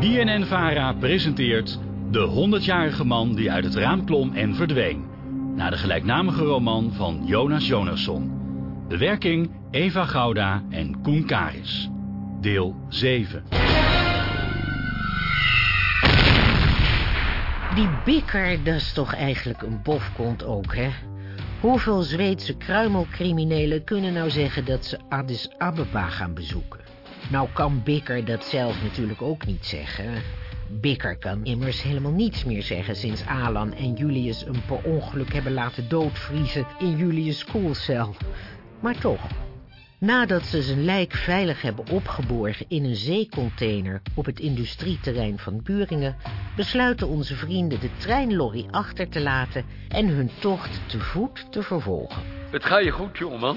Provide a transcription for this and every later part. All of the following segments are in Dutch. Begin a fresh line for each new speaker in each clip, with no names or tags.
BNN-VARA presenteert De 100-jarige man die uit het raam klom en verdween. Naar de gelijknamige roman van Jonas Jonasson. Bewerking Eva Gouda en Koen Karis. Deel 7.
Die bikker, dat is toch eigenlijk een bofkont ook, hè? Hoeveel Zweedse kruimelcriminelen kunnen nou zeggen dat ze Addis Ababa gaan bezoeken? Nou kan Bikker dat zelf natuurlijk ook niet zeggen. Bikker kan immers helemaal niets meer zeggen sinds Alan en Julius hem per ongeluk hebben laten doodvriezen in Julius' koelcel. Maar toch, nadat ze zijn lijk veilig hebben opgeborgen in een zeecontainer op het industrieterrein van Buringen, besluiten onze vrienden de treinlorry achter te laten en hun tocht te voet te vervolgen.
Het gaat je goed, jongeman.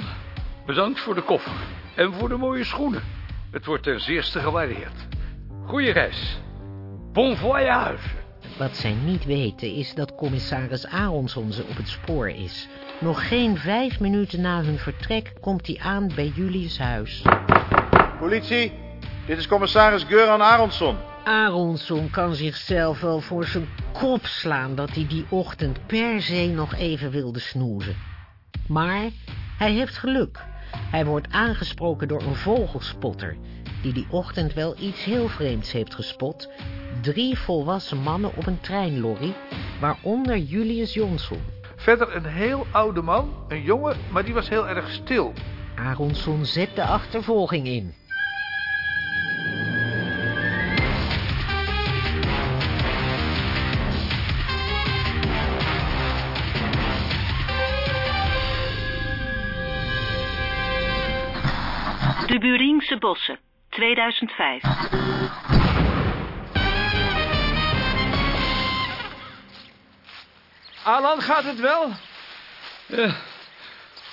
Bedankt voor de koffer. En voor de mooie schoenen. Het wordt ten zeerste gewaardeerd. Goeie reis. Bon voyage.
Wat zij niet weten is dat commissaris Aronson ze op het spoor is. Nog geen vijf minuten na hun vertrek komt hij aan bij Julius' huis.
Politie, dit is commissaris Göran Aronsson.
Aronson kan zichzelf wel voor zijn kop slaan dat hij die ochtend per se nog even wilde snoezen. Maar hij heeft geluk. Hij wordt aangesproken door een vogelspotter... die die ochtend wel iets heel vreemds heeft gespot. Drie volwassen mannen op een treinlorry, waaronder Julius Jonsson.
Verder een heel oude man, een jongen, maar die was heel erg stil.
Aronson zet de achtervolging in.
Bossen, 2005.
Alan, gaat het wel?
Ja.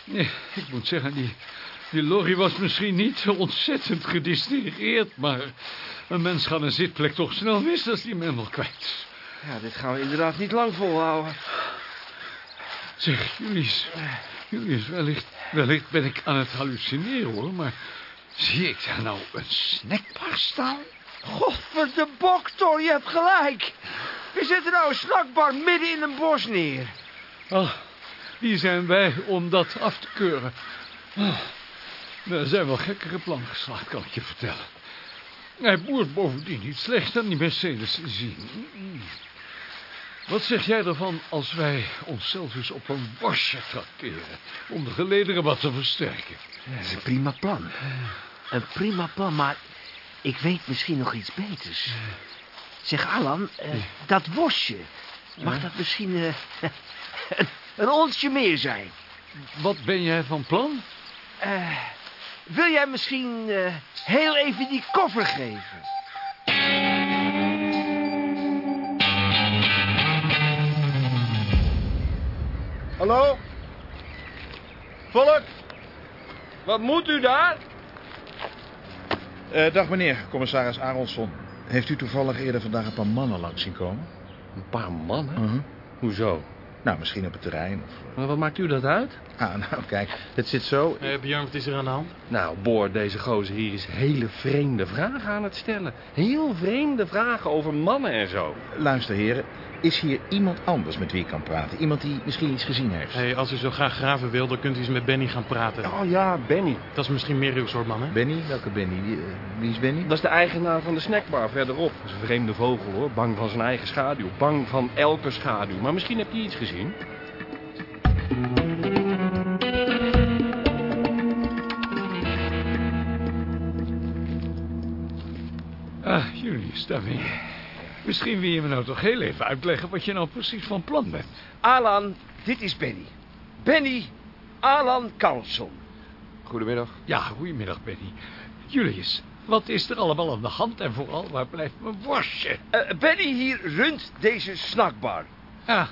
Nee, ik moet zeggen, die, die lorry was misschien niet zo ontzettend gedistingeerd... maar een mens gaat een zitplek toch snel mis als die hem helemaal kwijt.
Ja, dit gaan we inderdaad niet lang volhouden.
Zeg, Julius, Julius, wellicht, wellicht ben ik aan het hallucineren, hoor... maar zie ik daar nou een snackbar staan?
Godver de boktor, je hebt gelijk. We zetten nou een snackbar midden in een bos neer.
Oh, wie zijn wij om dat af te keuren? Oh, er zijn wel gekkere plannen geslaagd, kan ik je vertellen. Hij boert bovendien niet slecht aan die Mercedes te zien. Wat zeg jij ervan als wij onszelf eens op een bosje trakteren... om de gelederen wat te versterken?
Dat is een prima plan. Een prima plan, maar ik weet misschien nog iets beters. Zeg, Alan, eh, dat bosje, mag dat misschien eh, een, een onsje meer zijn?
Wat ben jij van plan?
Eh, wil jij misschien eh, heel even die koffer geven?
Hallo? Volk?
Wat moet u daar?
Eh, dag meneer, commissaris Aronsson. Heeft u toevallig eerder vandaag een paar mannen langs zien komen?
Een paar mannen?
Mhm.
Hoezo?
Nou, misschien op het terrein of...
Maar wat maakt u dat uit?
Ah, nou, kijk, het zit zo...
Eh, Björn, wat is er aan de hand?
Nou, Boor, deze gozer hier is hele vreemde vragen aan het stellen. Heel vreemde vragen over mannen en zo.
Luister, heren. Is hier iemand anders met wie ik kan praten? Iemand die misschien iets gezien heeft?
Hey, als u zo graag graven wil, dan kunt u eens met Benny gaan praten.
Oh ja, Benny.
Dat is misschien meer uw soort man, hè?
Benny? Welke Benny? Wie, eh, wie is Benny?
Dat is de eigenaar van de snackbar verderop. Dat is een vreemde vogel, hoor. Bang van zijn eigen schaduw. Bang van elke schaduw. Maar misschien heb je iets gezien.
Ah, Julius, daar ben je. Misschien wil je me nou toch heel even uitleggen wat je nou precies van plan bent.
Alan, dit is Benny. Benny Alan Carlson.
Goedemiddag. Ja, goedemiddag, Benny. Julius, wat is er allemaal aan de hand en vooral, waar blijft mijn worstje?
Eh, Benny hier runt deze snackbar.
Ah,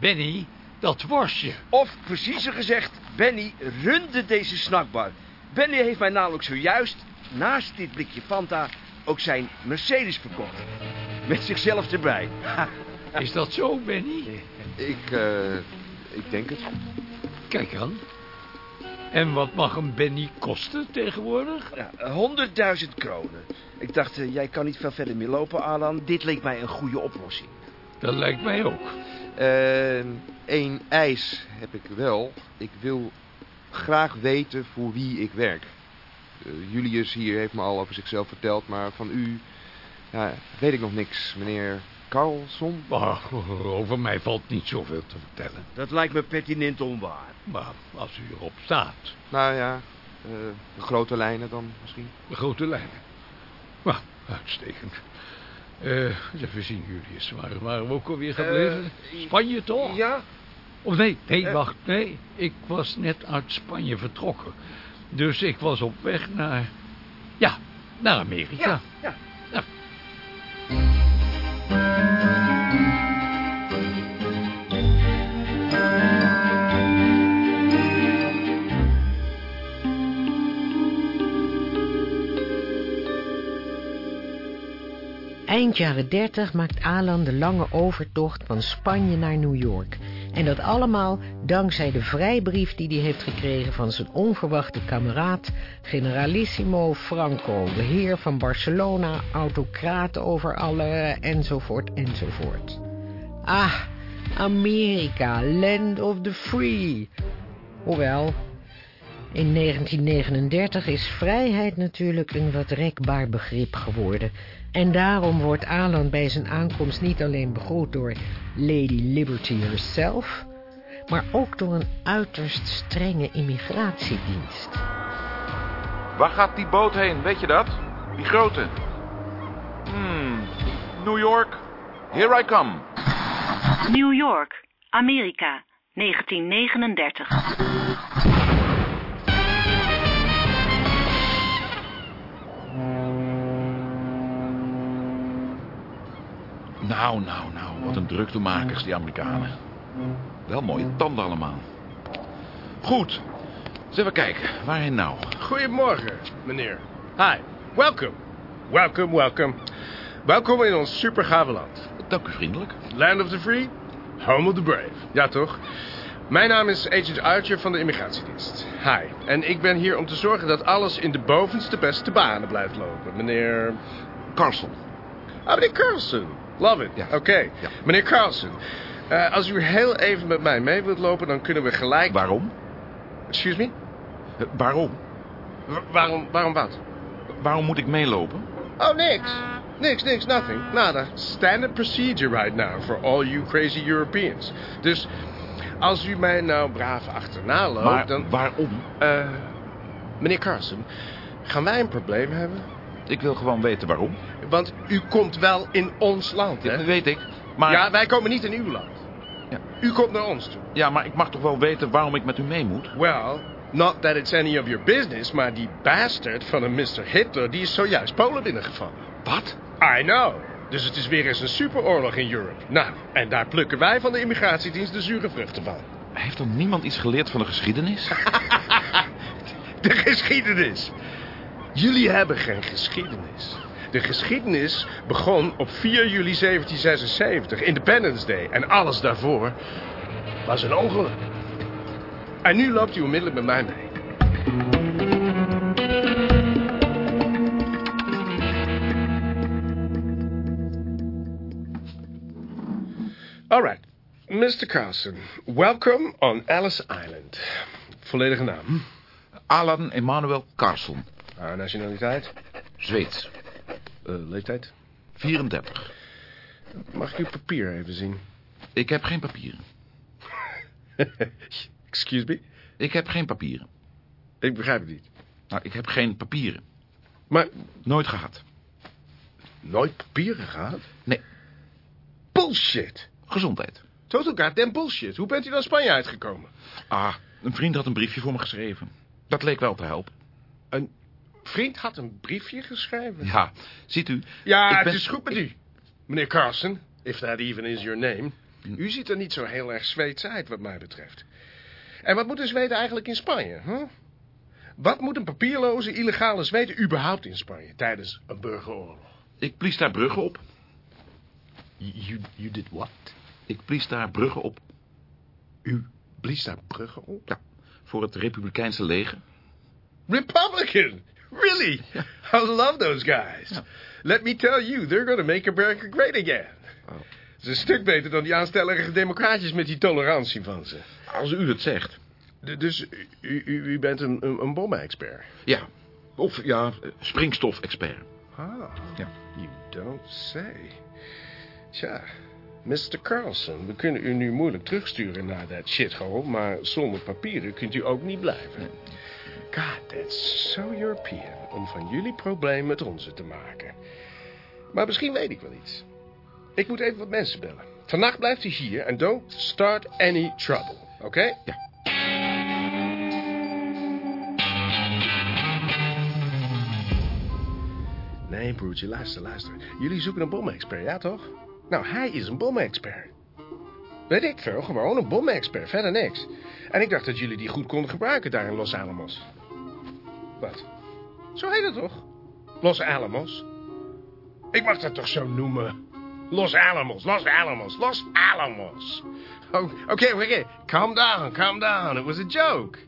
Benny, dat worstje.
Of preciezer gezegd, Benny runde deze snackbar. Benny heeft mij namelijk zojuist, naast dit blikje Fanta, ook zijn Mercedes verkocht. Met zichzelf erbij.
Is dat zo, Benny?
Ik, eh, ik denk het.
Kijk aan. En wat mag een Benny kosten tegenwoordig?
Ja, 100.000 kronen. Ik dacht, eh, jij kan niet veel verder meer lopen, Alan. Dit leek mij een goede oplossing.
Dat lijkt mij ook.
Eén eis heb ik wel. Ik wil graag weten voor wie ik werk. Eh, Julius hier heeft me al over zichzelf verteld, maar van u ja, weet ik nog niks, meneer Carlson.
Over mij valt niet zoveel te vertellen.
Dat lijkt me pertinent onwaar.
Maar als u erop staat,
Nou ja, eh, de grote lijnen dan misschien.
de grote lijnen. Nou, uitstekend. Eh, eens even zien, Julius. Waar waren we ook alweer gebleven? Spanje toch?
Ja?
Of nee, nee,
Eh.
wacht. Nee, ik was net uit Spanje vertrokken. Dus ik was op weg naar... Ja, naar Amerika.
ja.
Ja.
Eind jaren 30 maakt Alan de lange overtocht van Spanje naar New York. En dat allemaal dankzij de vrijbrief die hij heeft gekregen van zijn onverwachte kameraad, generalissimo Franco, de heer van Barcelona, autocraat over alle, enzovoort, enzovoort. Ah, Amerika, land of the free. Hoewel, in 1939 is vrijheid natuurlijk een wat rekbaar begrip geworden. En daarom wordt Alan bij zijn aankomst niet alleen begroet door Lady Liberty herself... maar ook door een uiterst strenge immigratiedienst.
Waar gaat die boot heen, weet je dat? Die grote. Hmm, New York. Here I come.
New York, Amerika, 1939.
Nou, nou, nou. Wat een druktemakers, die Amerikanen. Wel mooie tanden allemaal. Goed. Eens even kijken. Waarheen nou?
Goedemorgen, meneer. Hi. Welcome. Welcome, welcome. Welkom in ons supergave land.
Dank u vriendelijk.
Land of the free, home of the brave. Ja, toch? Mijn naam is Agent Archer van de immigratiedienst. Hi. En ik ben hier om te zorgen dat alles in de bovenste beste banen blijft lopen. Meneer...
Carlson.
Ah, meneer Carlson. Love it.
Ja.
Oké.
Ja.
Meneer Carlson. eh, als u heel even met mij mee wilt lopen, dan kunnen we gelijk...
Waarom?
Excuse me?
Eh, Waarom?
Wa- waarom, waarom wat?
Waarom moet ik meelopen?
Oh, niks. Niks, niks, nothing. Nada. Standard procedure right now for all you crazy Europeans. Dus als u mij nou braaf achterna loopt,
Maar
dan...
waarom?
Eh, meneer Carson, gaan wij een probleem hebben?
Ik wil gewoon weten waarom.
Want u komt wel in ons land, hè?
Dat weet ik. Maar,
Ja, wij komen niet in uw land.
Ja.
U komt naar ons toe.
ja, maar ik mag toch wel weten waarom ik met u mee moet?
Well, not that it's any of your business, maar die bastard van een Mr. Hitler, die is zojuist Polen binnengevallen.
Wat?
I know. Dus het is weer eens een superoorlog in Europe. Nou, en daar plukken wij van de immigratiedienst de zure vruchten van.
Heeft er niemand iets geleerd van de geschiedenis?
De geschiedenis. Jullie hebben geen geschiedenis. De geschiedenis begon op 4 juli 1776, Independence Day. En alles daarvoor was een ongeluk. En nu loopt u onmiddellijk met mij mee. All right. Mr. Carlson, welcome on Alice Island. Volledige naam.
Alan Emanuel Carlson.
Ah, nationaliteit.
Zweeds.
Eh, leeftijd.
34.
Mag ik uw papier even zien?
Ik heb geen papieren.
Excuse me?
Ik heb geen papieren.
Ik begrijp het niet.
Nou, ik heb geen papieren.
Maar
Nooit gehad.
nooit papieren gehad?
Nee.
Bullshit.
Gezondheid.
Total goddamn bullshit. Hoe bent u dan Spanje uitgekomen?
Ah, een vriend had een briefje voor me geschreven. Dat leek wel te helpen.
Een vriend had een briefje geschreven?
Ja, ziet u.
Ja,
ik
het
ben-
is goed met u. Meneer Carson, if that even is your name. U ziet er niet zo heel erg Zweeds uit, wat mij betreft. En wat moet een Zweden eigenlijk in Spanje, huh? Wat moet een papierloze, illegale Zweden überhaupt in Spanje tijdens een burgeroorlog?
Ik blies daar bruggen op.
You, you did what?
Ik blies daar bruggen op.
U blies daar bruggen op?
Ja. Voor het Republikeinse leger?
Republican? Really? I love those guys. Let me tell you, they're gonna make America great again. Het is een stuk beter dan die aanstellerige democraatjes met die tolerantie van ze.
Als u het zegt.
D- dus u, u, u bent een, een, een bommenexpert?
Ja. Of ja, springstof-expert.
Ah,
Ja.
you don't say. Tja, Mr. Carlson, we kunnen u nu moeilijk terugsturen naar dat shithole... maar zonder papieren kunt u ook niet blijven. God, that's so European om van jullie probleem met onze te maken. Maar misschien weet ik wel iets. Ik moet even wat mensen bellen. Vannacht blijft u hier en don't start any trouble, oké?
Ja.
Nee, broertje, luister, luister. Jullie zoeken een bommenexpert, ja toch? Nou, hij is een bommenexpert. Weet ik veel, gewoon een bommenexpert, verder niks. En ik dacht dat jullie die goed konden gebruiken daar in Los Alamos. Wat? Zo heet het toch? Los Alamos? Ik mag dat toch zo noemen? Los Alamos, Los Alamos, Los Alamos. Oh, Oké, oké, calm down, calm down. It was a joke.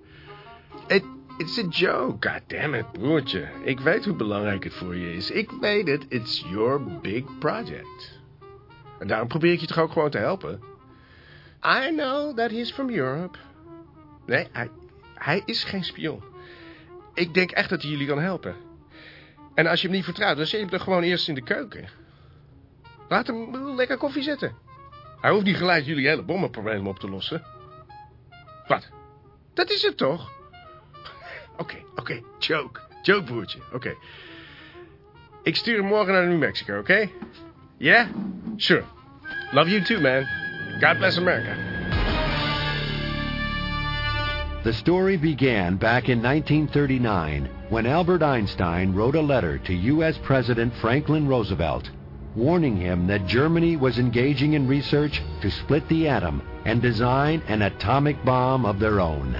It, it's a joke, god damn it, broertje. Ik weet hoe belangrijk het voor je is. Ik weet het, it's your big project. En daarom probeer ik je toch ook gewoon te helpen? I know that he's from Europe. Nee, hij, hij is geen spion. Ik denk echt dat hij jullie kan helpen. En als je hem niet vertrouwt, dan zet je hem toch gewoon eerst in de keuken. Laat hem lekker koffie zetten. Hij hoeft niet gelijk jullie hele bommenprobleem op te lossen. Wat? Dat is het toch? Oké, oké, joke. Joke, broertje. Oké. Ik stuur hem morgen naar New Mexico, oké? Yeah? Sure. Love you too, man. God bless America.
The story began back in 1939 when Albert Einstein wrote a letter to U.S. President Franklin Roosevelt warning him that Germany was engaging in research to split the atom and design an atomic bomb of their own.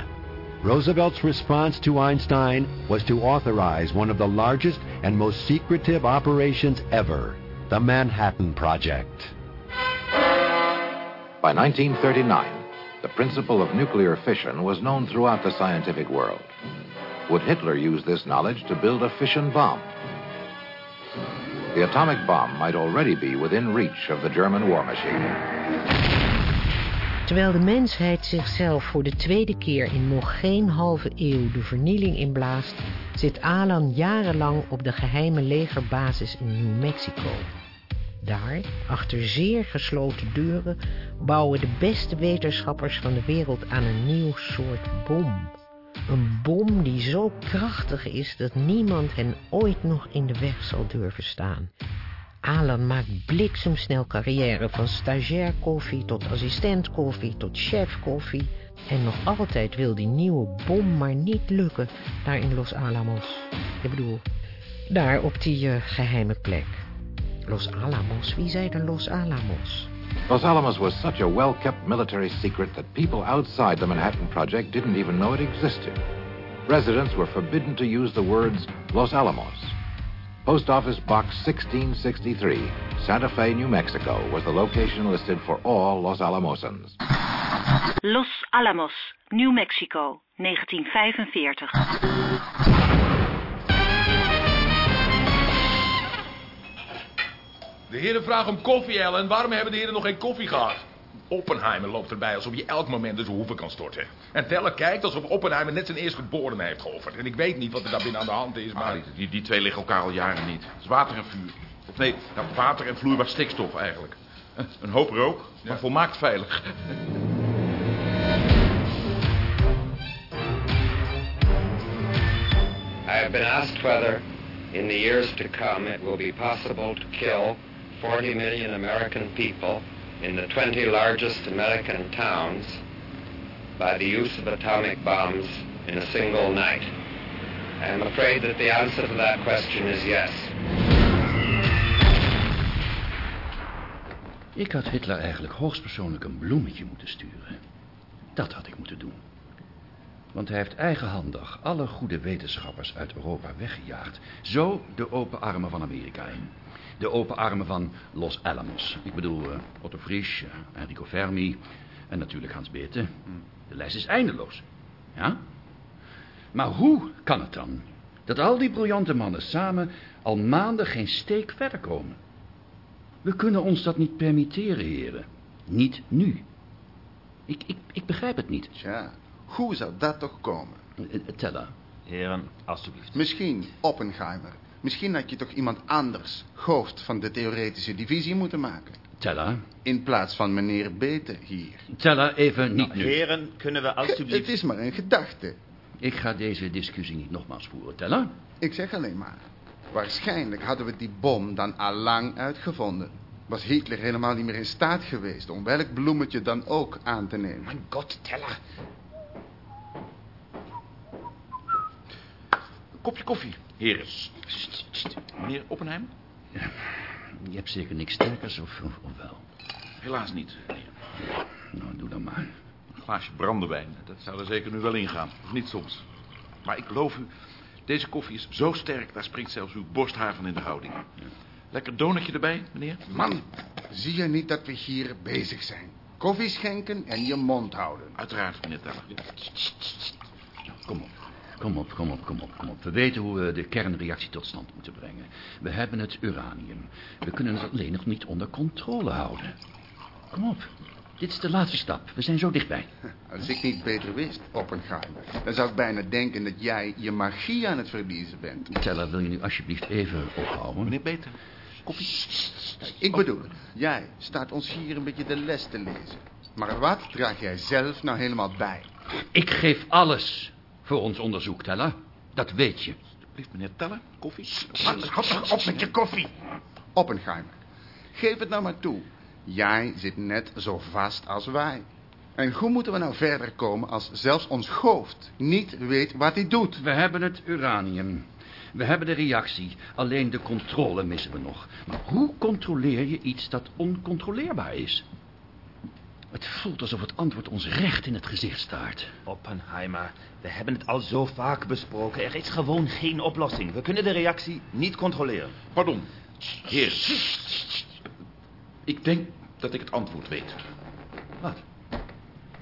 Roosevelt's response to Einstein was to authorize one of the largest and most secretive operations ever, the Manhattan Project.
By 1939, the principle of nuclear fission was known throughout the scientific world. Would Hitler use this knowledge to build a fission bomb? The atomic bomb might already be within reach of the German war machine.
Terwijl de mensheid zichzelf voor de tweede keer in nog geen halve eeuw de vernieling inblaast, zit Alan jarenlang op de geheime legerbasis in New Mexico. Daar, achter zeer gesloten deuren, bouwen de beste wetenschappers van de wereld aan een nieuw soort bom. Een bom die zo krachtig is dat niemand hen ooit nog in de weg zal durven staan. Alan maakt bliksemsnel carrière van stagiair koffie tot assistent koffie tot chef koffie. En nog altijd wil die nieuwe bom maar niet lukken daar in Los Alamos. Ik bedoel, daar op die eh, geheime plek. Los Alamos, wie zei er Los Alamos?
Los Alamos was such a well kept military secret that people outside the Manhattan Project didn't even know it existed. Residents were forbidden to use the words Los Alamos. Post Office Box 1663, Santa Fe, New Mexico, was the location listed for all Los Alamosans.
Los Alamos, New Mexico, 1945.
De heren vragen om koffie, Ellen. Waarom hebben de heren nog geen koffie gehad? Oppenheimer loopt erbij alsof je elk moment zijn hoeven kan storten. En Teller kijkt alsof Oppenheimer net zijn eerstgeborene heeft geofferd. En ik weet niet wat er daar binnen aan de hand is, maar... die, die, die twee liggen elkaar al jaren niet. Het is water en vuur. Of nee, nou, water en vloeibaar stikstof eigenlijk. Een hoop rook, maar volmaakt veilig.
I have been asked whether, in the years to come, it will be possible to kill 40 million American people in the 20 largest American towns by the use of atomic bombs in a single night. I am afraid that the answer to that question is yes.
Ik had Hitler eigenlijk hoogstpersoonlijk een bloemetje moeten sturen. Dat had ik moeten doen. Want hij heeft eigenhandig alle goede wetenschappers uit Europa weggejaagd. Zo de open armen van Amerika in. De open armen van Los Alamos. Ik bedoel eh, Otto Frisch, eh, Enrico Fermi en natuurlijk Hans Bethe. De lijst is eindeloos. Ja?
Maar hoe kan het dan dat al die briljante mannen samen al maanden geen steek verder komen? We kunnen ons dat niet permitteren, heren. Niet nu. Ik, ik, ik begrijp het niet.
Tja, hoe zou dat toch komen?
Eh, Tella.
Heren, alstublieft.
Misschien Oppenheimer. Misschien had je toch iemand anders hoofd van de theoretische divisie moeten maken.
Tella.
In plaats van meneer Bete hier.
Tella, even niet
Nou,
nu.
heren, kunnen we alstublieft...
Het is maar een gedachte.
Ik ga deze discussie niet nogmaals voeren, Tella.
Ik zeg alleen maar. Waarschijnlijk hadden we die bom dan al lang uitgevonden. Was Hitler helemaal niet meer in staat geweest om welk bloemetje dan ook aan te nemen.
Mijn god, Teller.
Kopje koffie, heren. Meneer Oppenheim?
Je hebt zeker niks sterkers, of, of, of wel?
Helaas niet, meneer.
Nou, doe dan maar.
Een glaasje brandewijn, dat zou er zeker nu wel ingaan. Of niet soms. Maar ik beloof u, deze koffie is zo sterk... daar springt zelfs uw borsthaar van in de houding. Lekker donutje erbij, meneer?
Man, zie je niet dat we hier bezig zijn? Koffie schenken en je mond houden.
Uiteraard, meneer Teller.
Kom op. Kom op, kom op, kom op, kom op. We weten hoe we de kernreactie tot stand moeten brengen. We hebben het uranium. We kunnen het alleen nog niet onder controle houden. Kom op. Dit is de laatste stap. We zijn zo dichtbij.
Als ik niet beter wist, Oppenheimer... dan zou ik bijna denken dat jij je magie aan het verliezen bent.
Teller, wil je nu alsjeblieft even ophouden?
Meneer Beter, koffie.
Ik bedoel, jij staat ons hier een beetje de les te lezen. Maar wat draag jij zelf nou helemaal bij?
Ik geef alles voor ons onderzoek, Teller. Dat weet je.
Alsjeblieft, meneer Teller, koffie.
Toch op met je koffie. Oppenheimer, geef het nou maar toe. Jij zit net zo vast als wij. En hoe moeten we nou verder komen als zelfs ons hoofd niet weet wat hij doet?
We hebben het uranium. We hebben de reactie. Alleen de controle missen we nog. Maar hoe controleer je iets dat oncontroleerbaar is? Het voelt alsof het antwoord ons recht in het gezicht staart.
Oppenheimer, we hebben het al zo vaak besproken. Er is gewoon geen oplossing. We kunnen de reactie niet controleren.
Pardon. Heer. Ik denk dat ik het antwoord weet.
Wat?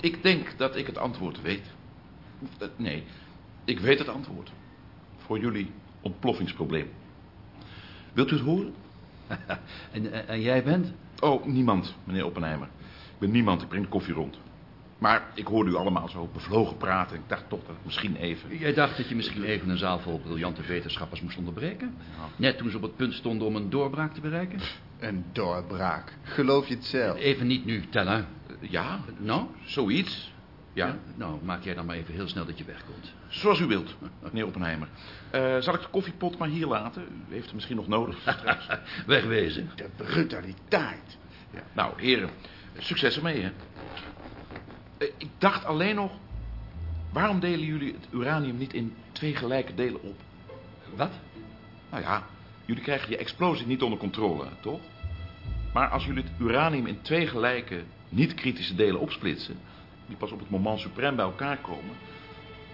Ik denk dat ik het antwoord weet. Eh, Nee, ik weet het antwoord. Voor jullie ontploffingsprobleem. Wilt u het horen?
en, en, en jij bent?
Oh, niemand, meneer Oppenheimer. Ik ben niemand, ik breng de koffie rond. Maar ik hoorde u allemaal zo bevlogen praten. Ik dacht toch dat ik misschien even...
Jij dacht dat je misschien even een zaal vol briljante wetenschappers moest onderbreken? Net toen ze op het punt stonden om een doorbraak te bereiken?
Een doorbraak. Geloof je het zelf?
Even niet nu, Teller.
Ja,
Nou?
zoiets. Ja,
Nou, maak jij dan maar even heel snel dat je wegkomt.
zoals u wilt, meneer Oppenheimer. Eh, zal ik de koffiepot maar hier laten? U heeft hem misschien nog nodig straks.
Wegwezen.
De brutaliteit.
Ja. Nou, heren, succes ermee, hè. Eh, ik dacht alleen nog... Waarom delen jullie het uranium niet in twee gelijke delen op?
Wat?
Nou ja, jullie krijgen die explosie niet onder controle, toch? Maar als jullie het uranium in twee gelijke, niet-kritische delen opsplitsen... die pas op het moment suprem bij elkaar komen...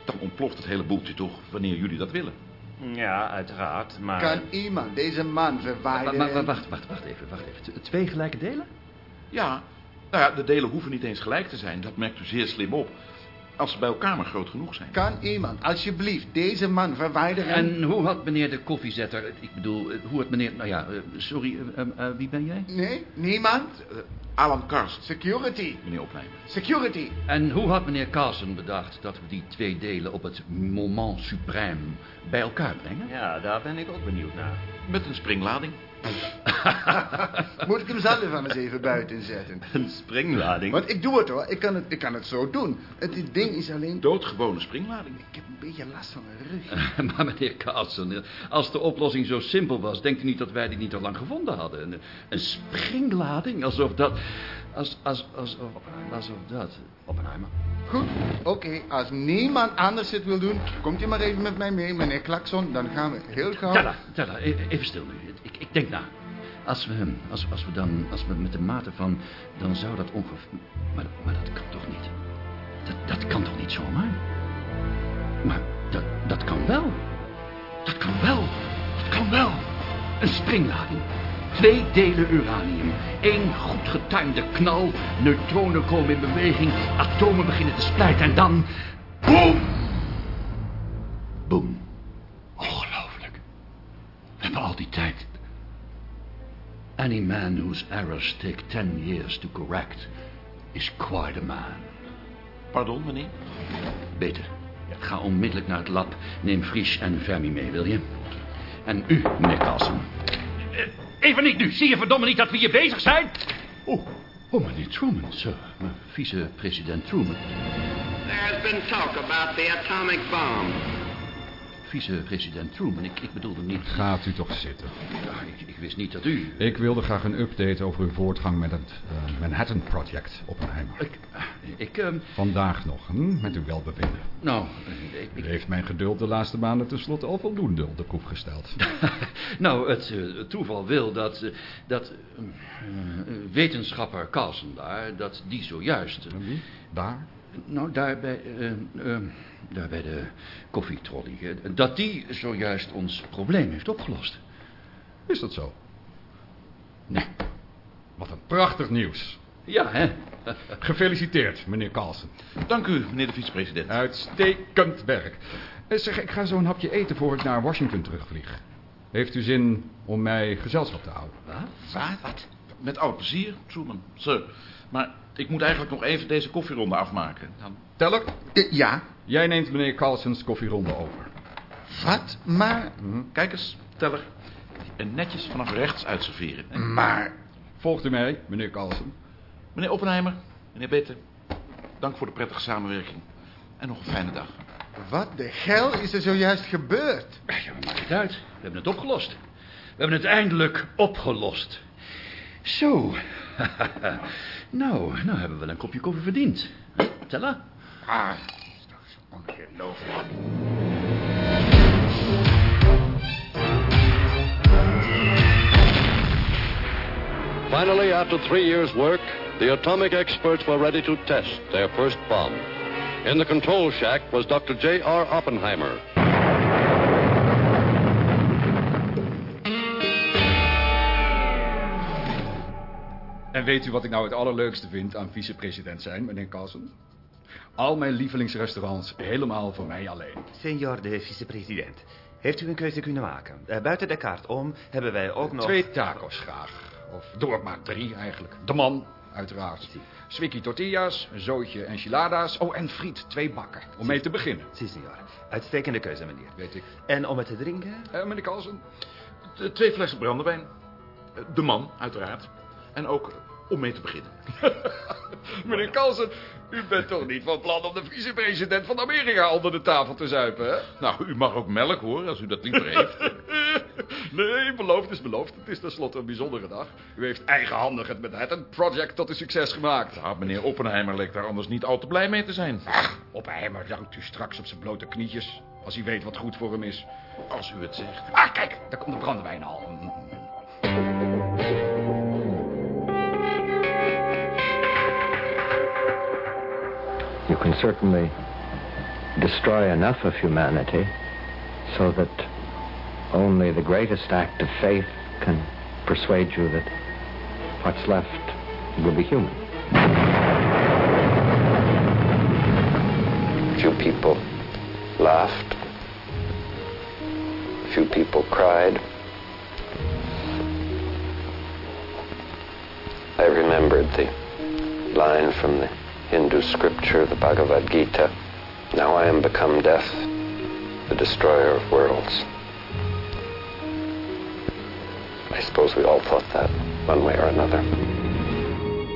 dan ontploft het hele boeltje toch, wanneer jullie dat willen.
Ja, uiteraard, maar...
Kan iemand deze man verwijderen?
Maar, maar, wacht, wacht, wacht even, wacht even. Twee gelijke delen?
Ja, nou ja, de delen hoeven niet eens gelijk te zijn. Dat merkt u zeer slim op. Als ze bij elkaar maar groot genoeg zijn.
Kan iemand alsjeblieft deze man verwijderen?
En hoe had meneer de koffiezetter... Ik bedoel, eh, hoe had meneer... Nou ja, eh, sorry, eh, eh, eh, wie ben jij?
Nee, niemand?
Alan Karst,
Security.
meneer Oppenheimer.
Security.
En hoe had meneer Carlson bedacht dat we die twee delen op het moment suprême bij elkaar brengen?
Ja, daar ben ik ook benieuwd naar.
Met een springlading.
Moet ik hem zelf van eens even buiten zetten?
Een springlading?
Want ik doe het hoor, ik kan het, ik kan het zo doen. Het ding is alleen...
Doodgewone springlading.
Ik heb een beetje last van mijn rug.
maar meneer Carlson, als de oplossing zo simpel was... denkt u niet dat wij die niet al lang gevonden hadden? Een, een springlading, alsof dat... Als, als, alsof, alsof dat... Oppenheimer.
Goed, oké, als niemand anders het wil doen... komt u maar even met mij mee, meneer Klakson. Dan gaan we heel gauw...
Tella, Tella, e- even stil nu. Ik, ik denk na. Als we, als, als we dan, als we met de mate van, dan zou dat ongeveer... Maar, maar dat kan toch niet? Dat, dat kan toch niet zomaar? Maar dat, dat kan wel. Dat kan wel. Dat kan wel. Een springlading. Twee delen uranium. Eén goed getuimde knal. Neutronen komen in beweging. Atomen beginnen te splijten. En dan... Boom! Boom. Ongelooflijk. We hebben al die tijd... Any man whose errors take ten years to correct... is quite a man.
Pardon, meneer?
Beter. Ga onmiddellijk naar het lab. Neem Fries en Vermi mee, wil je? En u, meneer Carlsen. Eh, Even niet nu. Zie je verdomme niet dat we hier bezig zijn? Oh, oh meneer Truman, sir. Vice-president Truman.
There's been talk about the atomic bomb.
Vice-president Truman, ik, ik bedoelde niet...
Gaat u toch zitten.
Ja, ik, ik wist niet dat u...
Ik wilde graag een update over uw voortgang met het eh, Manhattan Project, Oppenheimer.
Ik... ik ehm,
Vandaag nog, hm? met uw welbevinden.
Nou, ik...
U heeft mijn geduld de laatste maanden tenslotte al voldoende op de proef gesteld.
nou, het eh, toeval wil dat, eh, dat eh, eh, wetenschapper Carlsen daar, dat die zojuist...
Daar?
Nou, daar bij, eh, eh, daar bij de koffietrolley, eh, dat die zojuist ons probleem heeft opgelost.
Is dat zo? Nee. Wat een prachtig nieuws.
Ja, hè?
Gefeliciteerd, meneer Carlsen.
Dank u, meneer de vicepresident.
Uitstekend werk. Eh, Zeg, ik ga zo een hapje eten voor ik naar Washington terugvlieg. Heeft u zin om mij gezelschap te houden?
Wat? Wat? Met alle plezier, Truman, sir. Maar ik moet eigenlijk nog even deze koffieronde afmaken. Dan...
Teller?
ja?
Jij neemt meneer Carlsens koffieronde over.
Wat? Maar...
Kijk eens, teller. En netjes vanaf rechts uitserveren.
Maar...
Volgt u mij, meneer Carlsen?
Meneer Oppenheimer, meneer Bette, dank voor de prettige samenwerking. En nog een fijne dag.
Wat de hel is er zojuist gebeurd?
Ja, maar maakt het uit. We hebben het opgelost. We hebben het eindelijk opgelost. Zo. nou, nou hebben we wel een kopje koffie verdiend. Tella?
Ah, dat is ongelooflijk.
Finally, after three years' work, the atomic experts were ready to test their first bomb. In the control shack was Dr. J.R. Oppenheimer.
En weet u wat ik nou het allerleukste vind aan vicepresident zijn, meneer Carlsen? Al mijn lievelingsrestaurants helemaal voor mij alleen.
Senor de vicepresident, heeft u een keuze kunnen maken? Eh, buiten de kaart om hebben wij ook nog...
Twee tacos graag. Of doe ik maar drie eigenlijk. De man, uiteraard. Swikkie tortillas, een zootje enchiladas. Oh, en friet, twee bakken. Om mee te beginnen.
Si, senor. Uitstekende keuze, meneer.
Weet ik.
En om het te drinken?
Eh, meneer Carlsen?
Twee flessen brandewijn. Eh, De man, uiteraard. En ook om mee te beginnen.
meneer Carlsen, u bent toch niet van plan om de vicepresident van Amerika onder de tafel te zuipen, hè?
Nou, u mag ook melk hoor, als u dat liever heeft.
nee, beloofd is beloofd. Het is tenslotte een bijzondere dag. U heeft eigenhandig het Manhattan Project tot een succes gemaakt.
Ja, meneer Oppenheimer leek daar anders niet al te blij mee te zijn.
Ach, Oppenheimer dankt u straks op zijn blote knietjes. Als hij weet wat goed voor hem is.
Als u het zegt.
Ah, kijk, daar komt de brandewijn al.
You can certainly destroy enough of humanity so that only the greatest act of faith can persuade you that what's left will be human.
Few people laughed. Few people cried. I remembered the line from the Hindu scripture, the Bhagavad Gita. Now I am become death, the destroyer of worlds. I suppose we all thought that, one way or another.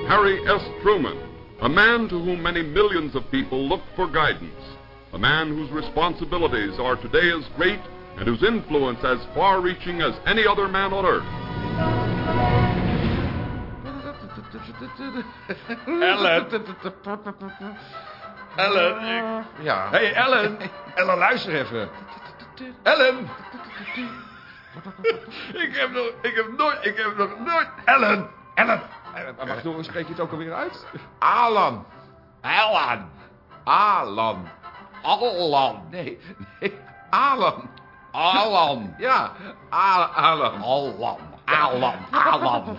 Harry S. Truman, a man to whom many millions of people look for guidance, a man whose responsibilities are today as great and whose influence as far reaching as any other man on earth.
Ellen. Ellen. ik-
Ja.
Hé, hey, Ellen. Ellen, luister even. Ellen. ik heb nog, ik heb nooit, ik heb nog nooit... Ellen. Ellen. Wacht, hoe spreek je het ook alweer uit?
Alan.
Alan.
Alan.
Alan.
Nee, nee. Alan.
Alan.
Ja, Alan.
Alan. Alan. Alan.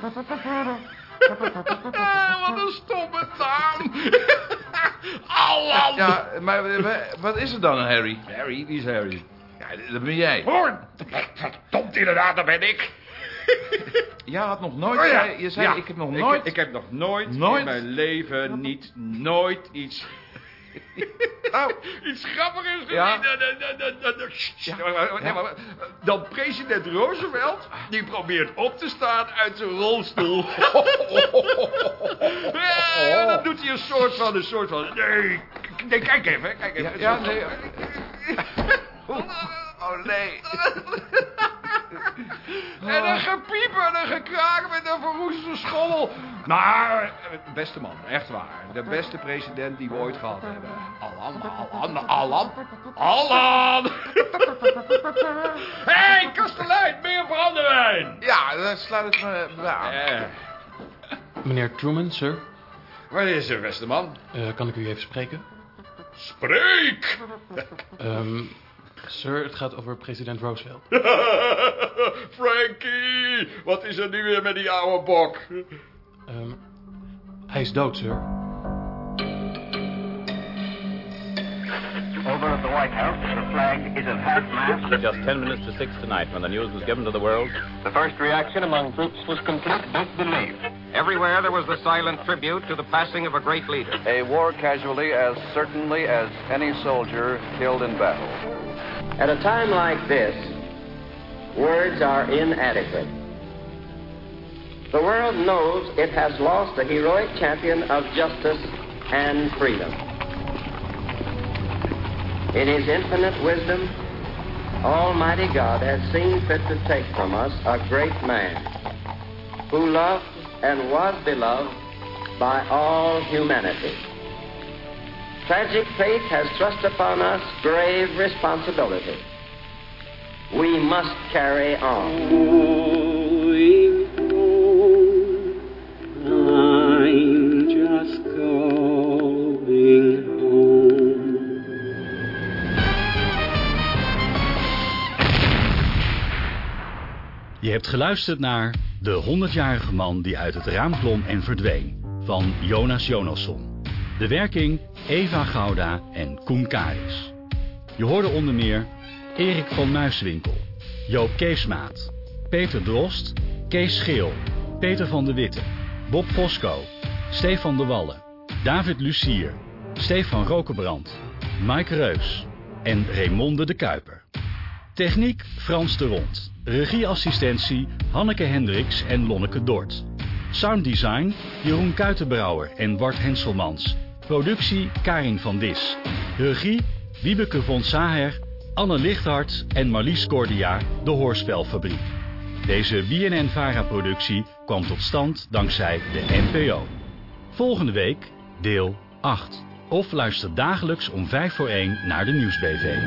Wat een stomme naam.
Alan.
Ja, maar wat is er dan, Harry?
Harry, wie is Harry?
Ja, dat ben jij.
Hoor, verdomd inderdaad, dat ben ik.
Jij had nog nooit...
Oh ja,
zei- je zei,
ja.
ik heb nog
Ik-
nooit...
Ik, heb nog nooit,
Nooit?
in mijn leven niet nooit iets... Nou, iets grappigers.
Ja.
Dan- president Roosevelt, die probeert op te staan uit zijn rolstoel. Ja, dan doet hij een soort van, een soort van... Nee, nee kijk even, kijk even.
Ja, nee.
Oh, nee. En een gepieper en een gekraak met een verroeste schommel. Maar, beste man, echt waar. De beste president die we ooit gehad hebben. Allan, Allan, Allan, Allan. Hé, hey, kastelein, meer brandewijn.
Ja, dan sluit het me aan.
Eh,
Meneer Truman, sir.
wat is er, beste man?
Eh, kan ik u even spreken?
Spreek!
Ehm, sir, het gaat over president Roosevelt.
Frankie, wat is er nu weer met die oude bok?
Ehm, hij is dood, sir.
Over at the White House, the flag is at half-mast.
Just 10 minutes to 6 tonight when the news was given to the world.
The first reaction among troops was complete disbelief.
Everywhere there was the silent tribute to the passing of a great leader.
A war casualty as certainly as any soldier killed in battle.
At a time like this, words are inadequate. The world knows it has lost a heroic champion of justice and freedom. In his infinite wisdom, Almighty God has seen fit to take from us a great man who loved and was beloved by all humanity. Tragic fate has thrust upon us grave responsibility. We must carry on.
Je hebt geluisterd naar De 100-jarige man die uit het raam klom en verdween van Jonas Jonasson. De werking Eva Gouda en Koen Karis. Je hoorde onder meer Erik van Muiswinkel, Joop Keesmaat, Peter Drost, Kees Scheel, Peter van de Witte, Bob Fosco, Stefan de Wallen, David Lucier, Stefan Rokenbrand, Mike Reus en Raymonde de Kuiper. Techniek Frans de Rond. Regieassistentie Hanneke Hendricks en Lonneke Dort. Sounddesign Jeroen Kuitenbrouwer en Bart Henselmans. Productie Karin van Dis. Regie Wiebeke von Saher, Anne Lichthart en Marlies Cordia, de Hoorspelfabriek. Deze BNN-VARA-productie kwam tot stand dankzij de NPO. Volgende week deel 8. Of luister dagelijks om 5 voor 1 naar de Nieuwsbv.